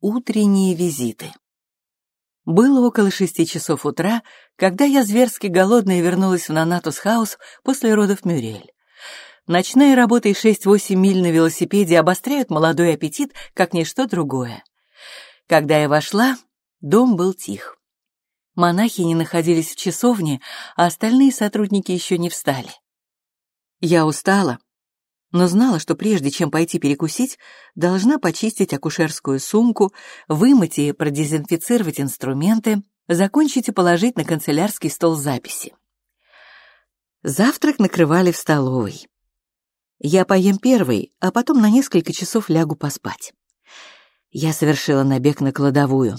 Утренние визиты. Было около шести часов утра, когда я зверски голодная вернулась в Ноннатус-хаус после родов Мюриэль. Ночная работа и шесть-восемь миль на велосипеде обостряют молодой аппетит, как ничто другое. Когда я вошла, дом был тих. Монахини не находились в часовне, а остальные сотрудники еще не встали. Я устала, но знала, что прежде чем пойти перекусить, должна почистить акушерскую сумку, вымыть и продезинфицировать инструменты, закончить и положить на канцелярский стол записи. Завтрак накрывали в столовой. Я поем первый, а потом на несколько часов лягу поспать. Я совершила набег на кладовую.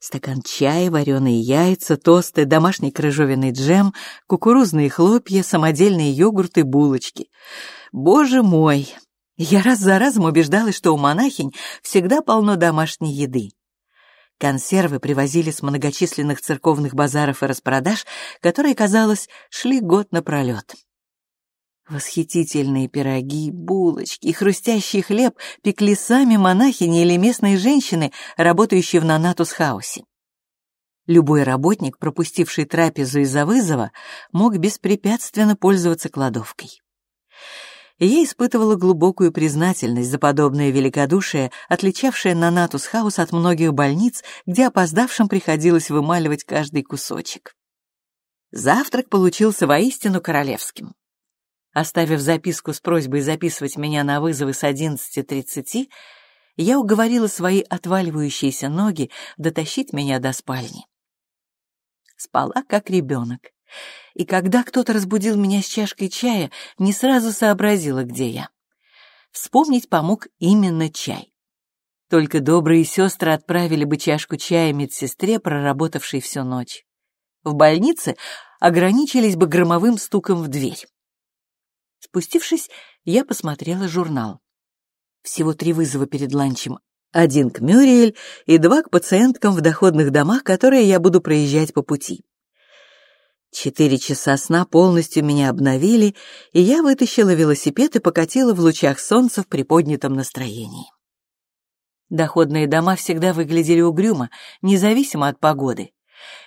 Стакан чая, вареные яйца, тосты, домашний крыжовенный джем, кукурузные хлопья, самодельные йогурты, булочки. Боже мой! Я раз за разом убеждалась, что у монахинь всегда полно домашней еды. Консервы привозили с многочисленных церковных базаров и распродаж, которые, казалось, шли год напролет. Восхитительные пироги, булочки и хрустящий хлеб пекли сами монахини или местные женщины, работающие в Нанатус-хаусе. Любой работник, пропустивший трапезу из-за вызова, мог беспрепятственно пользоваться кладовкой. Я испытывала глубокую признательность за подобное великодушие, отличавшее Ноннатус-хаус от многих больниц, где опоздавшим приходилось вымаливать каждый кусочек. Завтрак получился воистину королевским. Оставив записку с просьбой записывать меня на вызовы с 11.30, я уговорила свои отваливающиеся ноги дотащить меня до спальни. Спала как ребенок. И когда кто-то разбудил меня с чашкой чая, не сразу сообразила, где я. Вспомнить помог именно чай. Только добрые сестры отправили бы чашку чая медсестре, проработавшей всю ночь. В больнице ограничились бы громовым стуком в дверь. Спустившись, я посмотрела журнал. Всего три вызова перед ланчем. Один к Мюриэль и два к пациенткам в доходных домах, которые я буду проезжать по пути. Четыре часа сна полностью меня обновили, и я вытащила велосипед и покатила в лучах солнца в приподнятом настроении. Доходные дома всегда выглядели угрюмо, независимо от погоды.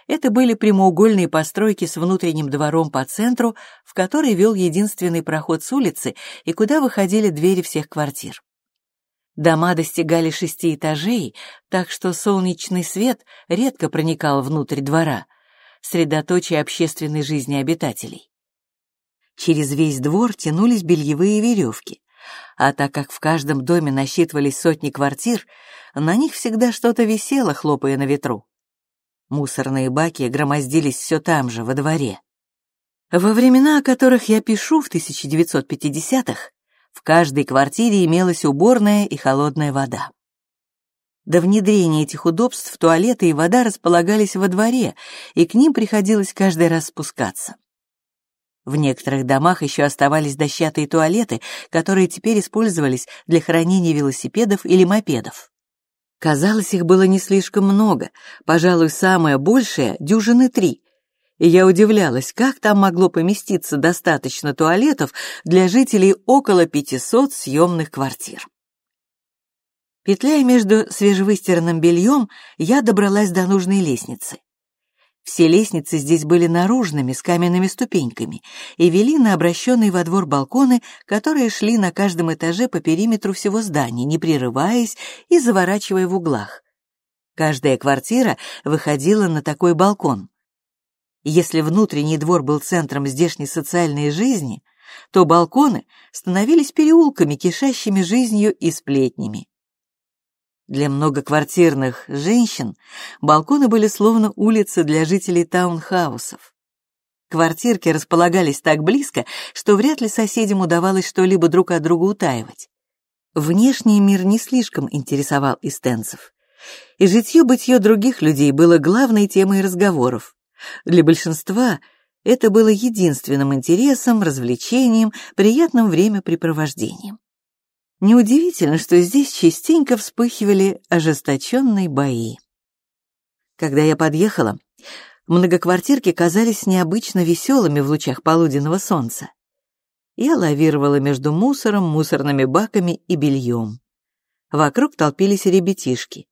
Это были прямоугольные постройки с внутренним двором по центру, в который вел единственный проход с улицы и куда выходили двери всех квартир. Дома достигали шести этажей, так что солнечный свет редко проникал внутрь двора, средоточие общественной жизни обитателей. Через весь двор тянулись бельевые веревки, а так как в каждом доме насчитывались сотни квартир, на них всегда что-то висело, хлопая на ветру. Мусорные баки громоздились все там же, во дворе. Во времена, о которых я пишу в 1950-х, в каждой квартире имелась уборная и холодная вода. До внедрения этих удобств туалеты и вода располагались во дворе, и к ним приходилось каждый раз спускаться. В некоторых домах еще оставались дощатые туалеты, которые теперь использовались для хранения велосипедов или мопедов. Казалось, их было не слишком много, пожалуй, самое большее — дюжины три. И я удивлялась, как там могло поместиться достаточно туалетов для жителей около 500 съемных квартир. Петляя между свежевыстиранным бельем, я добралась до нужной лестницы. Все лестницы здесь были наружными, с каменными ступеньками, и вели на обращенные во двор балконы, которые шли на каждом этаже по периметру всего здания, не прерываясь и заворачивая в углах. Каждая квартира выходила на такой балкон. Если внутренний двор был центром здешней социальной жизни, то балконы становились переулками, кишащими жизнью и сплетнями. Для многоквартирных женщин балконы были словно улицы для жителей таунхаусов. Квартирки располагались так близко, что вряд ли соседям удавалось что-либо друг от друга утаивать. Внешний мир не слишком интересовал истенцев. И житье-бытье других людей было главной темой разговоров. Для большинства это было единственным интересом, развлечением, приятным времяпрепровождением. Неудивительно, что здесь частенько вспыхивали ожесточенные бои. Когда я подъехала, многоквартирки казались необычно веселыми в лучах полуденного солнца. Я лавировала между мусором, мусорными баками и бельем. Вокруг толпились ребятишки.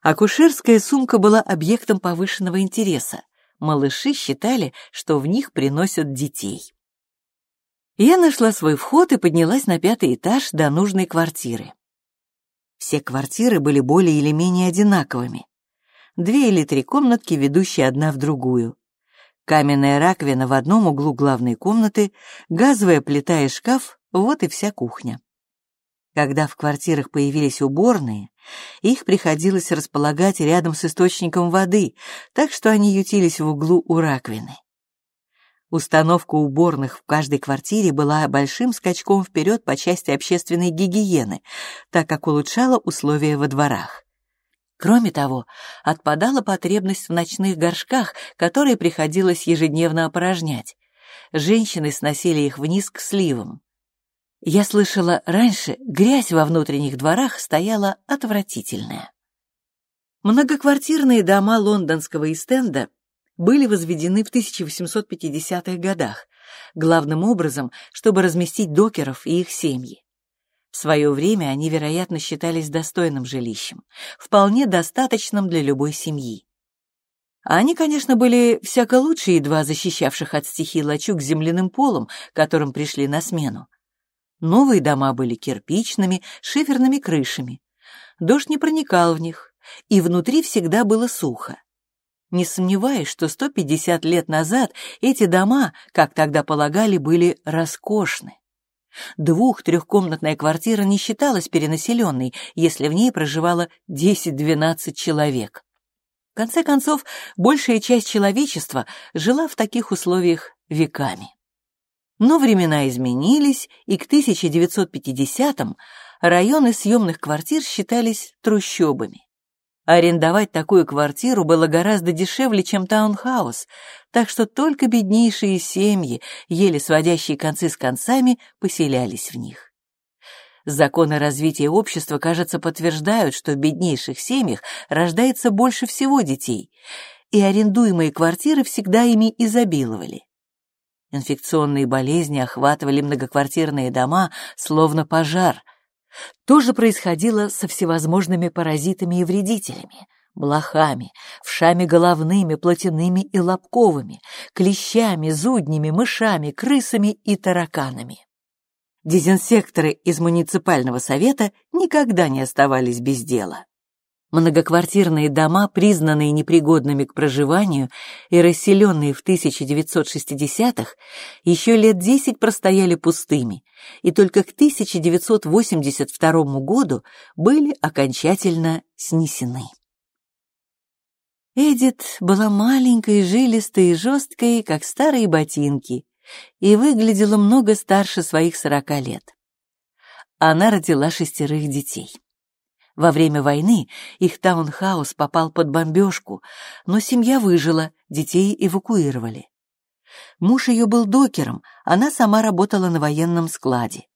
Акушерская сумка была объектом повышенного интереса. Малыши считали, что в них приносят детей. Я нашла свой вход и поднялась на пятый этаж до нужной квартиры. Все квартиры были более или менее одинаковыми. Две или три комнатки, ведущие одна в другую. Каменная раковина в одном углу главной комнаты, газовая плита и шкаф — вот и вся кухня. Когда в квартирах появились уборные, их приходилось располагать рядом с источником воды, так что они ютились в углу у раковины. Установка уборных в каждой квартире была большим скачком вперед по части общественной гигиены, так как улучшала условия во дворах. Кроме того, отпадала потребность в ночных горшках, которые приходилось ежедневно опорожнять. Женщины сносили их вниз к сливам. Я слышала, раньше грязь во внутренних дворах стояла отвратительная. Многоквартирные дома лондонского Истенда были возведены в 1850-х годах, главным образом, чтобы разместить докеров и их семьи. В свое время они, вероятно, считались достойным жилищем, вполне достаточным для любой семьи. Они, конечно, были всяко лучше едва защищавших от стихий лачуг земляным полом, которым пришли на смену. Новые дома были кирпичными, шиферными крышами. Дождь не проникал в них, и внутри всегда было сухо. Не сомневаюсь, что 150 лет назад эти дома, как тогда полагали, были роскошны. Двух-трехкомнатная квартира не считалась перенаселенной, если в ней проживало 10-12 человек. В конце концов, большая часть человечества жила в таких условиях веками. Но времена изменились, и к 1950-м районы съемных квартир считались трущобами. Арендовать такую квартиру было гораздо дешевле, чем таунхаус, так что только беднейшие семьи, еле сводящие концы с концами, поселялись в них. Законы развития общества, кажется, подтверждают, что в беднейших семьях рождается больше всего детей, и арендуемые квартиры всегда ими изобиловали. Инфекционные болезни охватывали многоквартирные дома, словно пожар. То же происходило со всевозможными паразитами и вредителями, блохами, вшами головными, плотяными и лобковыми, клещами, зуднями, мышами, крысами и тараканами. Дезинсекторы из муниципального совета никогда не оставались без дела. Многоквартирные дома, признанные непригодными к проживанию и расселенные в 1960-х, еще лет 10 простояли пустыми, и только к 1982 году были окончательно снесены. Эдит была маленькой, жилистой и жесткой, как старые ботинки, и выглядела много старше своих сорока лет. Она родила шестерых детей. Во время войны их таунхаус попал под бомбежку, но семья выжила, детей эвакуировали. Муж ее был докером, она сама работала на военном складе.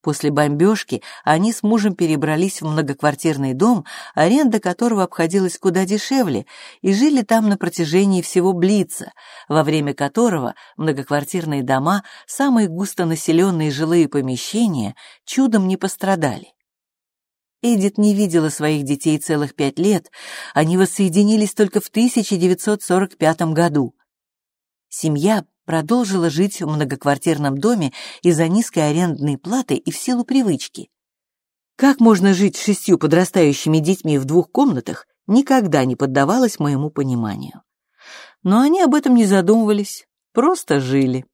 После бомбежки они с мужем перебрались в многоквартирный дом, аренда которого обходилась куда дешевле, и жили там на протяжении всего Блица, во время которого многоквартирные дома, самые густонаселенные жилые помещения, чудом не пострадали. Эдит не видела своих детей целых пять лет, они воссоединились только в 1945 году. Семья продолжила жить в многоквартирном доме из-за низкой арендной платы и в силу привычки. Как можно жить с шестью подрастающими детьми в двух комнатах, никогда не поддавалось моему пониманию. Но они об этом не задумывались, просто жили.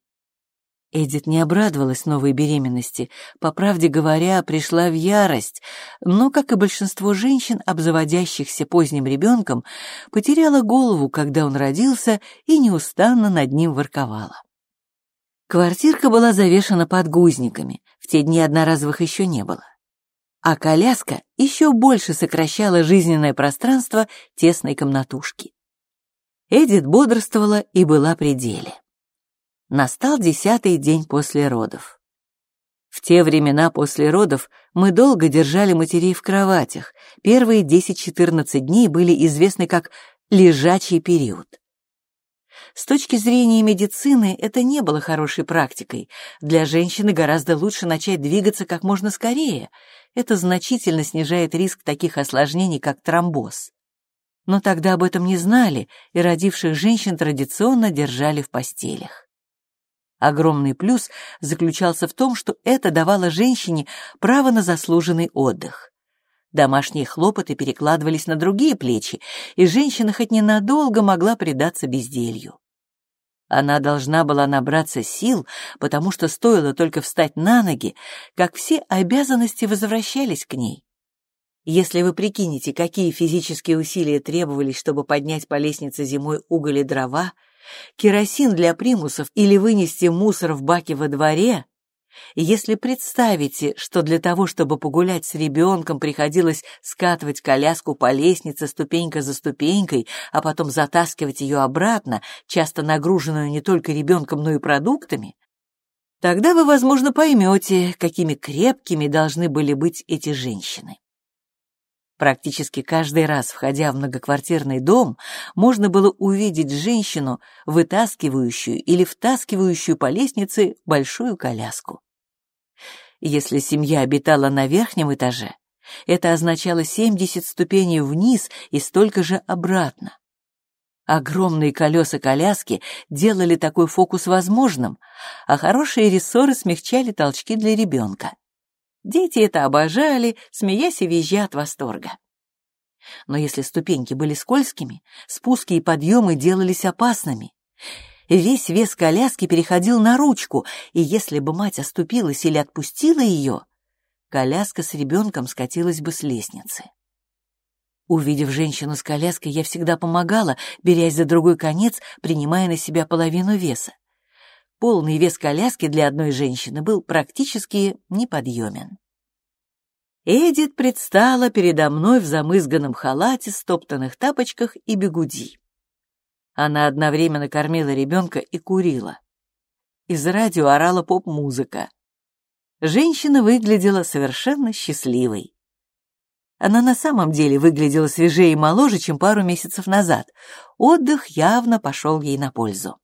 Эдит не обрадовалась новой беременности, по правде говоря, пришла в ярость, но, как и большинство женщин, обзаводящихся поздним ребенком, потеряла голову, когда он родился, и неустанно над ним ворковала. Квартирка была завешена подгузниками, в те дни одноразовых еще не было. А коляска еще больше сокращала жизненное пространство тесной комнатушки. Эдит бодрствовала и была при деле. Настал десятый день после родов. В те времена после родов мы долго держали матерей в кроватях. Первые 10-14 дней были известны как лежачий период. С точки зрения медицины это не было хорошей практикой. Для женщины гораздо лучше начать двигаться как можно скорее. Это значительно снижает риск таких осложнений, как тромбоз. Но тогда об этом не знали, и родивших женщин традиционно держали в постелях. Огромный плюс заключался в том, что это давало женщине право на заслуженный отдых. Домашние хлопоты перекладывались на другие плечи, и женщина хоть ненадолго могла предаться безделью. Она должна была набраться сил, потому что стоило только встать на ноги, как все обязанности возвращались к ней. Если вы прикинете, какие физические усилия требовались, чтобы поднять по лестнице зимой уголь и дрова, керосин для примусов или вынести мусор в баке во дворе, если представите, что для того, чтобы погулять с ребенком, приходилось скатывать коляску по лестнице ступенька за ступенькой, а потом затаскивать ее обратно, часто нагруженную не только ребенком, но и продуктами, тогда вы, возможно, поймете, какими крепкими должны были быть эти женщины. Практически каждый раз, входя в многоквартирный дом, можно было увидеть женщину, вытаскивающую или втаскивающую по лестнице большую коляску. Если семья обитала на верхнем этаже, это означало 70 ступеней вниз и столько же обратно. Огромные колеса коляски делали такой фокус возможным, а хорошие рессоры смягчали толчки для ребенка. Дети это обожали, смеясь и визжа от восторга. Но если ступеньки были скользкими, спуски и подъемы делались опасными. Весь вес коляски переходил на ручку, и если бы мать оступилась или отпустила ее, коляска с ребенком скатилась бы с лестницы. Увидев женщину с коляской, я всегда помогала, берясь за другой конец, принимая на себя половину веса полный вес коляски для одной женщины был практически неподъемен. Эдит предстала передо мной в замызганном халате, стоптанных тапочках и бегуди. Она одновременно кормила ребенка и курила. Из радио орала поп-музыка. Женщина выглядела совершенно счастливой. Она на самом деле выглядела свежее и моложе, чем пару месяцев назад. Отдых явно пошел ей на пользу.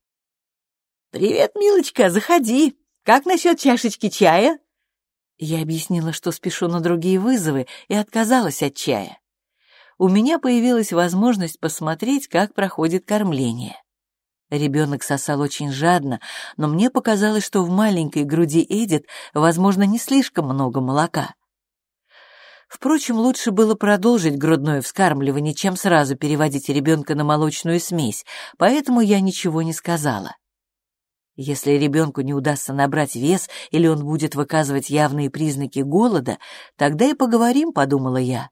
«Привет, милочка, заходи. Как насчет чашечки чая?» Я объяснила, что спешу на другие вызовы, и отказалась от чая. У меня появилась возможность посмотреть, как проходит кормление. Ребенок сосал очень жадно, но мне показалось, что в маленькой груди Эдит, возможно, не слишком много молока. Впрочем, лучше было продолжить грудное вскармливание, чем сразу переводить ребенка на молочную смесь, поэтому я ничего не сказала. Если ребенку не удастся набрать вес или он будет выказывать явные признаки голода, тогда и поговорим, подумала я.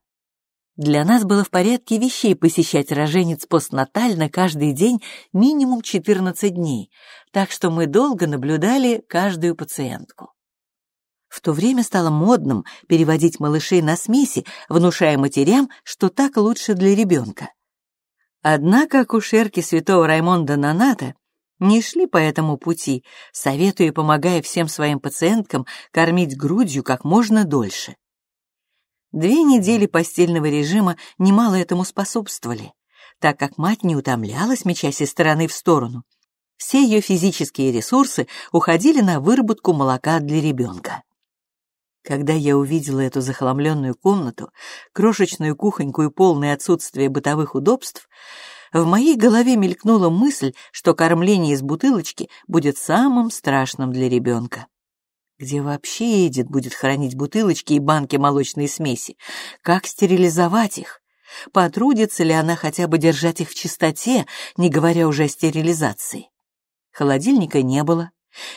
Для нас было в порядке вещей посещать роженец постнатально каждый день минимум 14 дней, так что мы долго наблюдали каждую пациентку. В то время стало модным переводить малышей на смеси, внушая матерям, что так лучше для ребенка. Однако акушерки святого Раймонда Наната не шли по этому пути, советуя и помогая всем своим пациенткам кормить грудью как можно дольше. Две недели постельного режима немало этому способствовали, так как мать не утомлялась, мечась из стороны в сторону. Все ее физические ресурсы уходили на выработку молока для ребенка. Когда я увидела эту захламленную комнату, крошечную кухоньку и полное отсутствие бытовых удобств, в моей голове мелькнула мысль, что кормление из бутылочки будет самым страшным для ребенка. Где вообще Эдит будет хранить бутылочки и банки молочной смеси? Как стерилизовать их? Потрудится ли она хотя бы держать их в чистоте, не говоря уже о стерилизации? Холодильника не было,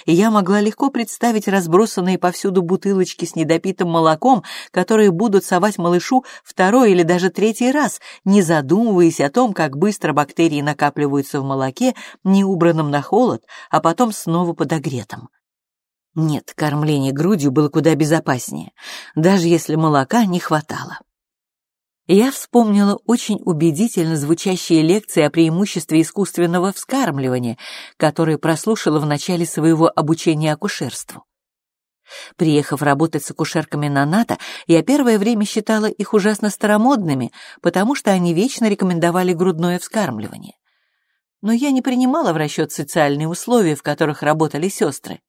и я могла легко представить разбросанные повсюду бутылочки с недопитым молоком, которые будут совать малышу второй или даже третий раз, не задумываясь о том, как быстро бактерии накапливаются в молоке, не убранном на холод, а потом снова подогретом. Нет, кормление грудью было куда безопаснее, даже если молока не хватало я вспомнила очень убедительно звучащие лекции о преимуществе искусственного вскармливания, которые прослушала в начале своего обучения акушерству. Приехав работать с акушерками на НАТО, я первое время считала их ужасно старомодными, потому что они вечно рекомендовали грудное вскармливание. Но я не принимала в расчет социальные условия, в которых работали сестры.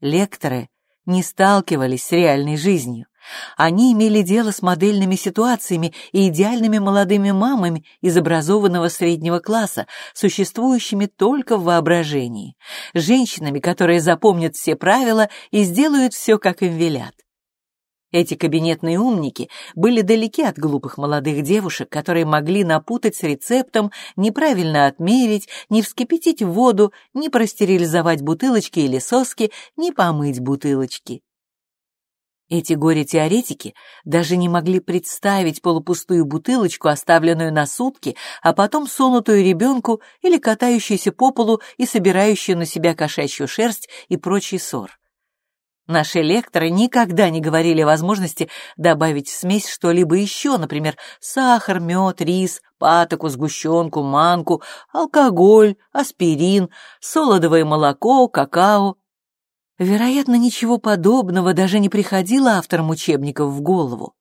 Лекторы не сталкивались с реальной жизнью — Они имели дело с модельными ситуациями и идеальными молодыми мамами из образованного среднего класса, существующими только в воображении, женщинами, которые запомнят все правила и сделают все, как им велят. Эти кабинетные умники были далеки от глупых молодых девушек, которые могли напутать с рецептом, неправильно отмерить, не вскипятить воду, не простерилизовать бутылочки или соски, не помыть бутылочки. Эти горе-теоретики даже не могли представить полупустую бутылочку, оставленную на сутки, а потом сунутую ребенку или катающуюся по полу и собирающую на себя кошачью шерсть и прочий ссор. Наши лекторы никогда не говорили о возможности добавить в смесь что-либо еще, например, сахар, мед, рис, патоку, сгущенку, манку, алкоголь, аспирин, солодовое молоко, какао, Вероятно, ничего подобного даже не приходило авторам учебников в голову.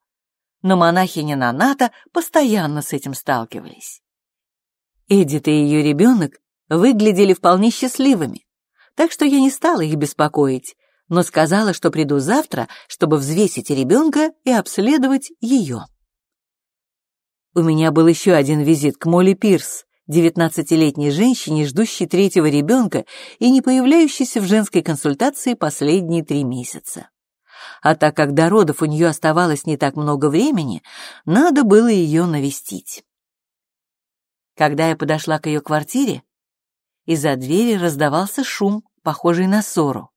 Но монахини Наната постоянно с этим сталкивались. Эдит и ее ребенок выглядели вполне счастливыми, так что я не стала их беспокоить, но сказала, что приду завтра, чтобы взвесить ребенка и обследовать ее. У меня был еще один визит к Молли Пирс, девятнадцатилетней женщине, ждущей третьего ребенка и не появляющейся в женской консультации последние три месяца. А так как до родов у нее оставалось не так много времени, надо было ее навестить. Когда я подошла к ее квартире, из-за двери раздавался шум, похожий на ссору.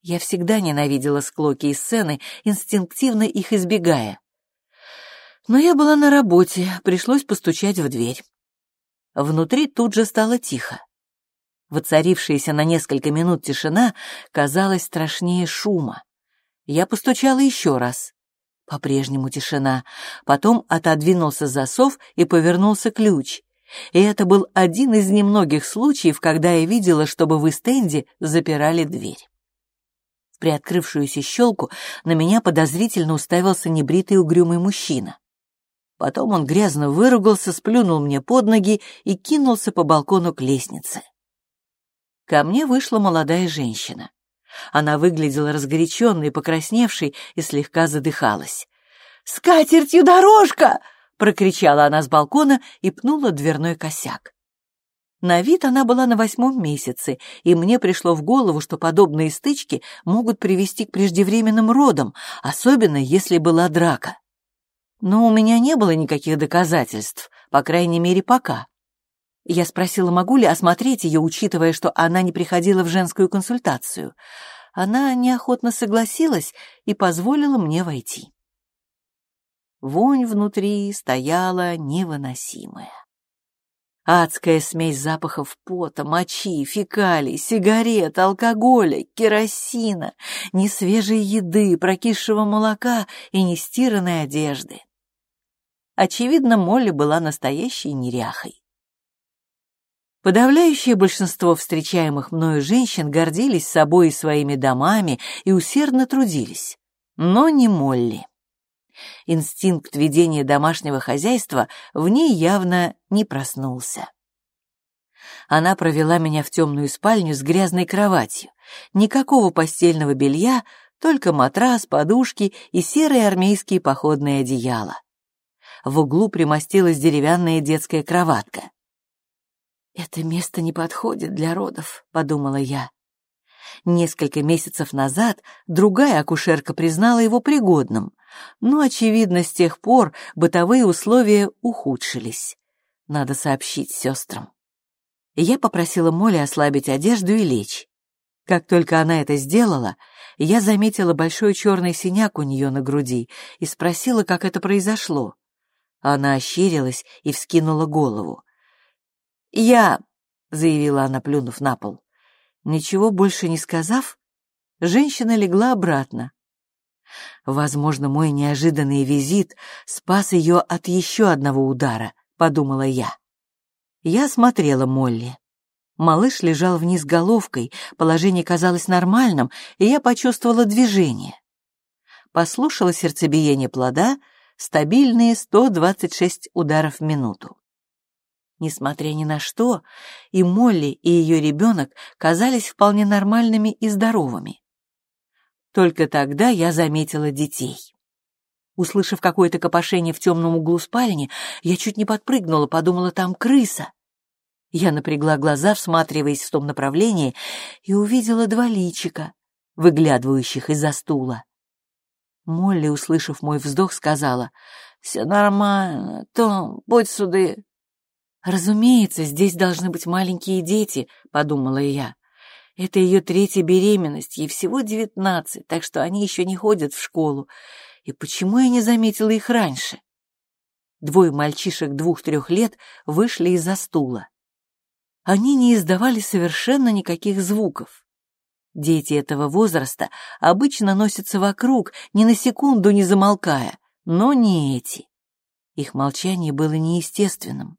Я всегда ненавидела склоки и сцены, инстинктивно их избегая. Но я была на работе, пришлось постучать в дверь. Внутри тут же стало тихо. Воцарившаяся на несколько минут тишина казалась страшнее шума. Я постучала еще раз. По-прежнему тишина. Потом отодвинулся засов и повернулся ключ. И это был один из немногих случаев, когда я видела, чтобы в Истенде запирали дверь. В приоткрывшуюся щелку на меня подозрительно уставился небритый угрюмый мужчина. Потом он грязно выругался, сплюнул мне под ноги и кинулся по балкону к лестнице. Ко мне вышла молодая женщина. Она выглядела разгоряченной, покрасневшей и слегка задыхалась. «С катертью дорожка!» — прокричала она с балкона и пнула дверной косяк. На вид она была на восьмом месяце, и мне пришло в голову, что подобные стычки могут привести к преждевременным родам, особенно если была драка. Но у меня не было никаких доказательств, по крайней мере, пока. Я спросила, могу ли осмотреть ее, учитывая, что она не приходила в женскую консультацию. Она неохотно согласилась и позволила мне войти. Вонь внутри стояла невыносимая. Адская смесь запахов пота, мочи, фекалий, сигарет, алкоголя, керосина, несвежей еды, прокисшего молока и нестиранной одежды. Очевидно, Молли была настоящей неряхой. Подавляющее большинство встречаемых мною женщин гордились собой и своими домами и усердно трудились. Но не Молли. Инстинкт ведения домашнего хозяйства в ней явно не проснулся. Она провела меня в темную спальню с грязной кроватью. Никакого постельного белья, только матрас, подушки и серые армейские походные одеяла в углу примостилась деревянная детская кроватка. «Это место не подходит для родов», — подумала я. Несколько месяцев назад другая акушерка признала его пригодным, но, очевидно, с тех пор бытовые условия ухудшились. Надо сообщить сестрам. Я попросила Молли ослабить одежду и лечь. Как только она это сделала, я заметила большой черный синяк у нее на груди и спросила, как это произошло. Она ощерилась и вскинула голову. «Я...» — заявила она, плюнув на пол. Ничего больше не сказав, женщина легла обратно. Возможно, мой неожиданный визит спас ее от еще одного удара, подумала я. Я смотрела Молли. Малыш лежал вниз головкой, положение казалось нормальным, и я почувствовала движение. Послушала сердцебиение плода — стабильные 126 ударов в минуту. Несмотря ни на что, и Молли, и ее ребенок казались вполне нормальными и здоровыми. Только тогда я заметила детей. Услышав какое-то копошение в темном углу спальни, я чуть не подпрыгнула, подумала, там крыса. Я напрягла глаза, всматриваясь в том направлении, и увидела два личика, выглядывающих из-за стула. Молли, услышав мой вздох, сказала, «Все нормально, Том, будь суды». «Разумеется, здесь должны быть маленькие дети», — подумала я. «Это ее третья беременность, ей всего девятнадцать, так что они еще не ходят в школу. И почему я не заметила их раньше?» Двое мальчишек двух-трех лет вышли из-за стула. Они не издавали совершенно никаких звуков. Дети этого возраста обычно носятся вокруг, ни на секунду не замолкая, но не эти. Их молчание было неестественным.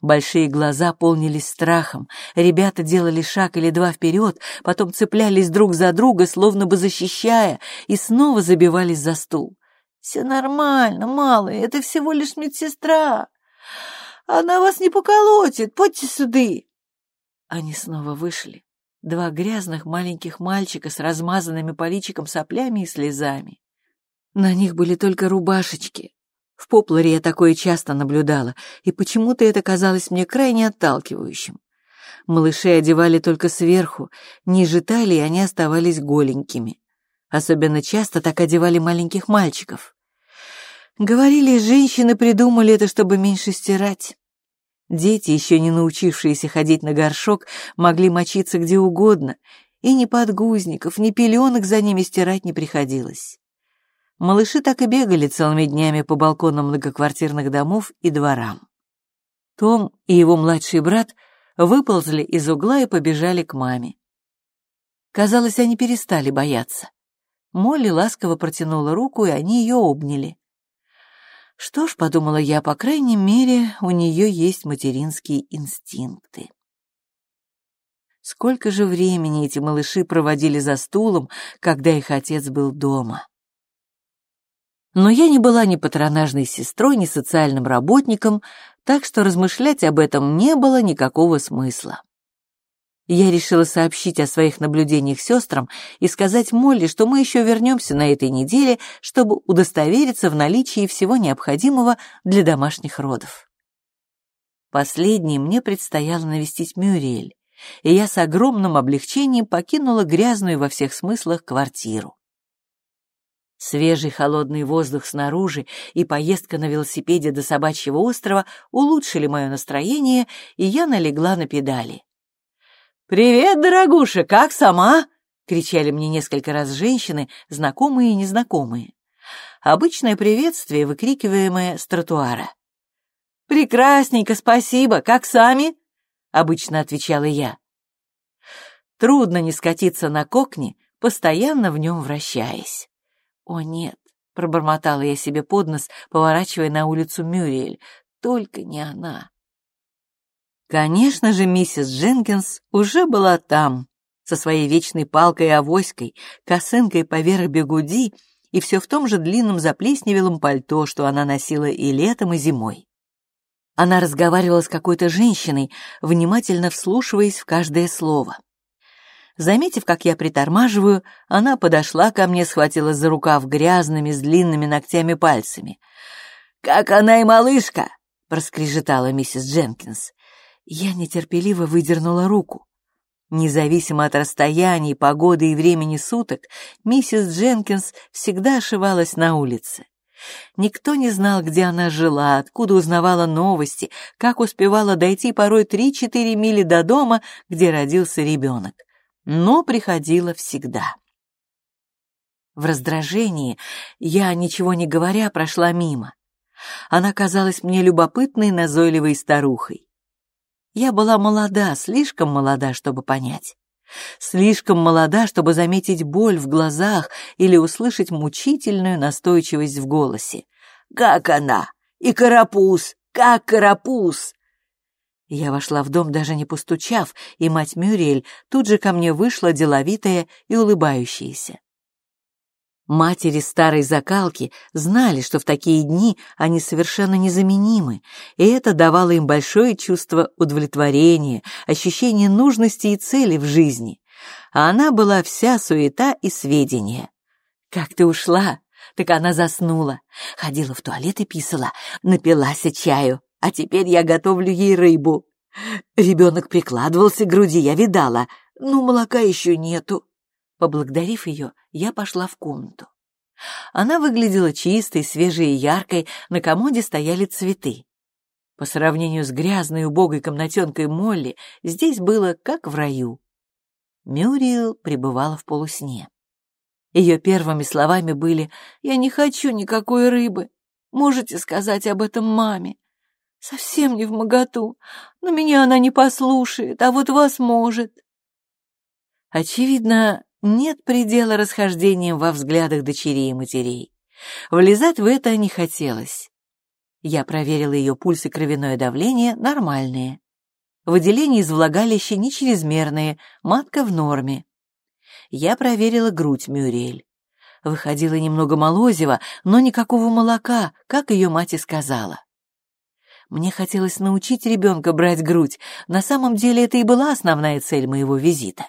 Большие глаза полнились страхом, ребята делали шаг или два вперед, потом цеплялись друг за друга, словно бы защищая, и снова забивались за стул. «Все нормально, малые, это всего лишь медсестра. Она вас не поколотит, подьте сюды!» Они снова вышли, два грязных маленьких мальчика с размазанными по личикам соплями и слезами. На них были только рубашечки. В Попларе я такое часто наблюдала, и почему-то это казалось мне крайне отталкивающим. Малышей одевали только сверху, ниже талии они оставались голенькими. Особенно часто так одевали маленьких мальчиков. Говорили, женщины придумали это, чтобы меньше стирать. Дети, еще не научившиеся ходить на горшок, могли мочиться где угодно, и ни подгузников, ни пеленок за ними стирать не приходилось. Малыши так и бегали целыми днями по балконам многоквартирных домов и дворам. Том и его младший брат выползли из угла и побежали к маме. Казалось, они перестали бояться. Молли ласково протянула руку, и они ее обняли. Что ж, подумала я, по крайней мере, у нее есть материнские инстинкты. Сколько же времени эти малыши проводили за стулом, когда их отец был дома. Но я не была ни патронажной сестрой, ни социальным работником, так что размышлять об этом не было никакого смысла. Я решила сообщить о своих наблюдениях сестрам и сказать Молли, что мы еще вернемся на этой неделе, чтобы удостовериться в наличии всего необходимого для домашних родов. Последней мне предстояло навестить Мюриэль, и я с огромным облегчением покинула грязную во всех смыслах квартиру. Свежий холодный воздух снаружи и поездка на велосипеде до собачьего острова улучшили мое настроение, и я налегла на педали. «Привет, дорогуша, как сама?» — кричали мне несколько раз женщины, знакомые и незнакомые. Обычное приветствие, выкрикиваемое с тротуара. «Прекрасненько, спасибо, как сами?» — обычно отвечала я. Трудно не скатиться на кокни, постоянно в нем вращаясь. «О, нет!» — пробормотала я себе под нос, поворачивая на улицу Мюриэль. «Только не она!» Конечно же, миссис Дженкинс уже была там, со своей вечной палкой и авоськой, косынкой поверх бегуди и все в том же длинном заплесневелом пальто, что она носила и летом, и зимой. Она разговаривала с какой-то женщиной, внимательно вслушиваясь в каждое слово. Заметив, как я притормаживаю, она подошла ко мне, схватила за рукав грязными с длинными ногтями пальцами. «Как она и малышка!» — проскрежетала миссис Дженкинс. Я нетерпеливо выдернула руку. Независимо от расстояний, погоды и времени суток, миссис Дженкинс всегда ошивалась на улице. Никто не знал, где она жила, откуда узнавала новости, как успевала дойти порой три-четыре мили до дома, где родился ребенок. Но приходила всегда. В раздражении я, ничего не говоря, прошла мимо. Она казалась мне любопытной, назойливой старухой. Я была молода, слишком молода, чтобы понять. Слишком молода, чтобы заметить боль в глазах или услышать мучительную настойчивость в голосе. «Как она? И карапуз! Как карапуз!» Я вошла в дом, даже не постучав, и мать Мюриэль тут же ко мне вышла деловитая и улыбающаяся. Матери старой закалки знали, что в такие дни они совершенно незаменимы, и это давало им большое чувство удовлетворения, ощущение нужности и цели в жизни. А она была вся суета и сведения. «Как ты ушла? Так она заснула, ходила в туалет и писала, напилась чаю, а теперь я готовлю ей рыбу. Ребенок прикладывался к груди, я видала, ну, молока еще нету. Поблагодарив ее, я пошла в комнату. Она выглядела чистой, свежей и яркой, на комоде стояли цветы. По сравнению с грязной убогой комнатенкой Молли, здесь было как в раю. Мюриел пребывала в полусне. Ее первыми словами были «Я не хочу никакой рыбы. Можете сказать об этом маме? Совсем не в моготу, но меня она не послушает, а вот вас может». Очевидно, нет предела расхождениям во взглядах дочерей и матерей. Влезать в это не хотелось. Я проверила ее пульс и кровяное давление нормальные. Выделения из влагалища не чрезмерные, матка в норме. Я проверила грудь Мюрель. Выходила немного молозива, но никакого молока, как ее мать и сказала. Мне хотелось научить ребенка брать грудь, на самом деле это и была основная цель моего визита.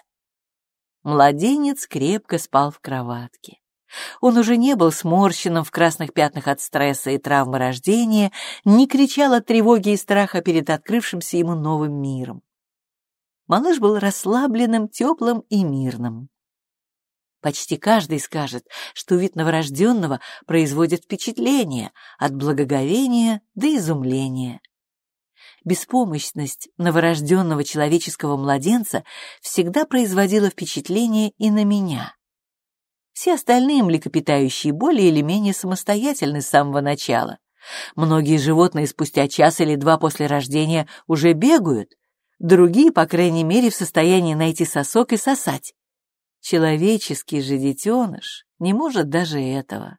Младенец крепко спал в кроватке. Он уже не был сморщенным в красных пятнах от стресса и травмы рождения, не кричал от тревоги и страха перед открывшимся ему новым миром. Малыш был расслабленным, теплым и мирным. Почти каждый скажет, что вид новорожденного производит впечатление от благоговения до изумления. Беспомощность новорожденного человеческого младенца всегда производила впечатление и на меня. Все остальные млекопитающие более или менее самостоятельны с самого начала. Многие животные спустя час или два после рождения уже бегают, другие, по крайней мере, в состоянии найти сосок и сосать. Человеческий же детеныш не может даже этого.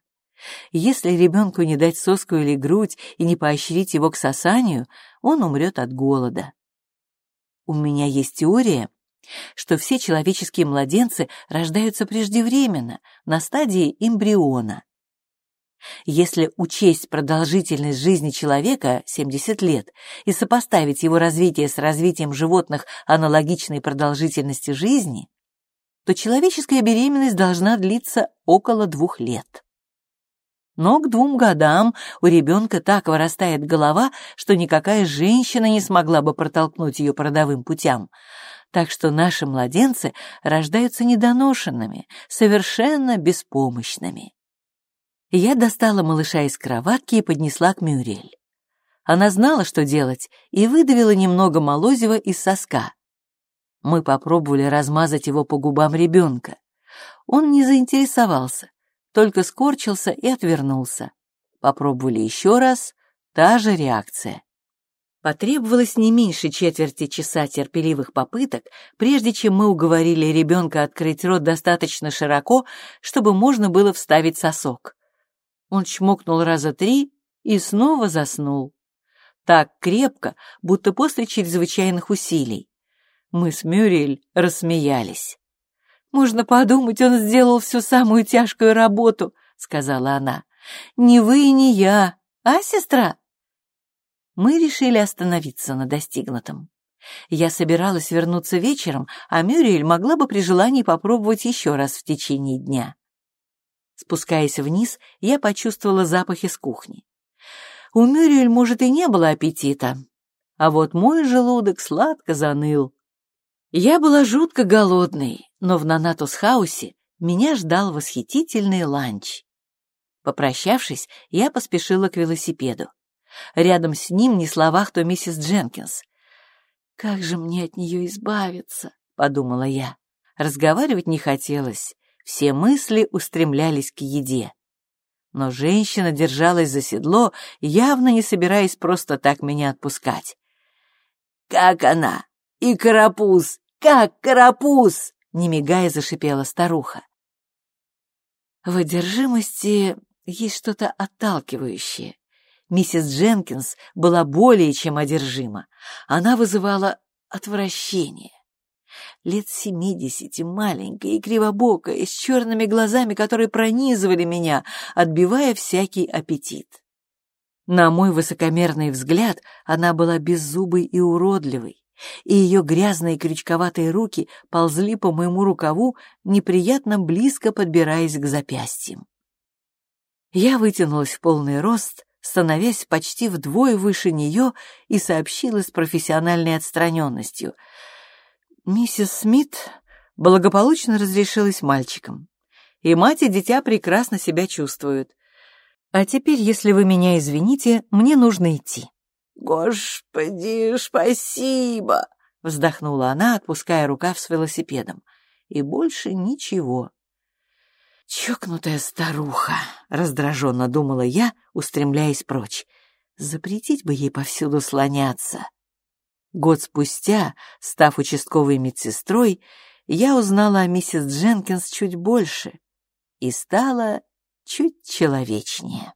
Если ребенку не дать соску или грудь и не поощрить его к сосанию, он умрет от голода. У меня есть теория, что все человеческие младенцы рождаются преждевременно, на стадии эмбриона. Если учесть продолжительность жизни человека, 70 лет, и сопоставить его развитие с развитием животных аналогичной продолжительности жизни, то человеческая беременность должна длиться около двух лет. Но к двум годам у ребенка так вырастает голова, что никакая женщина не смогла бы протолкнуть ее по родовым путям. Так что наши младенцы рождаются недоношенными, совершенно беспомощными. Я достала малыша из кроватки и поднесла к Мюрель. Она знала, что делать, и выдавила немного молозива из соска. Мы попробовали размазать его по губам ребенка. Он не заинтересовался, только скорчился и отвернулся. Попробовали еще раз, та же реакция. Потребовалось не меньше четверти часа терпеливых попыток, прежде чем мы уговорили ребенка открыть рот достаточно широко, чтобы можно было вставить сосок. Он чмокнул раза три и снова заснул. Так крепко, будто после чрезвычайных усилий. Мы с Мюрель рассмеялись. «Можно подумать, он сделал всю самую тяжкую работу», — сказала она. «Не вы и не я, а, сестра?» Мы решили остановиться на достигнутом. Я собиралась вернуться вечером, а Мюрриэль могла бы при желании попробовать еще раз в течение дня. Спускаясь вниз, я почувствовала запах из кухни. У Мюрриэль, может, и не было аппетита, а вот мой желудок сладко заныл. Я была жутко голодной, но в Нанатус-хаусе меня ждал восхитительный ланч. Попрощавшись, я поспешила к велосипеду. Рядом с ним несла вахту миссис Дженкинс. «Как же мне от нее избавиться?» — подумала я. Разговаривать не хотелось, все мысли устремлялись к еде. Но женщина держалась за седло, явно не собираясь просто так меня отпускать. «Как она?» «И карапуз! Как карапуз!» — не мигая зашипела старуха. В одержимости есть что-то отталкивающее. Миссис Дженкинс была более чем одержима. Она вызывала отвращение. Лет семидесяти, маленькая и кривобокая, с черными глазами, которые пронизывали меня, отбивая всякий аппетит. На мой высокомерный взгляд она была беззубой и уродливой и ее грязные крючковатые руки ползли по моему рукаву, неприятно близко подбираясь к запястьям. Я вытянулась в полный рост, становясь почти вдвое выше нее и сообщила с профессиональной отстраненностью. Миссис Смит благополучно разрешилась мальчиком, и мать и дитя прекрасно себя чувствуют. А теперь, если вы меня извините, мне нужно идти. «Господи, спасибо!» — вздохнула она, отпуская рукав с велосипедом. И больше ничего. «Чокнутая старуха!» — раздраженно думала я, устремляясь прочь. Запретить бы ей повсюду слоняться. Год спустя, став участковой медсестрой, я узнала о миссис Дженкинс чуть больше и стала чуть человечнее.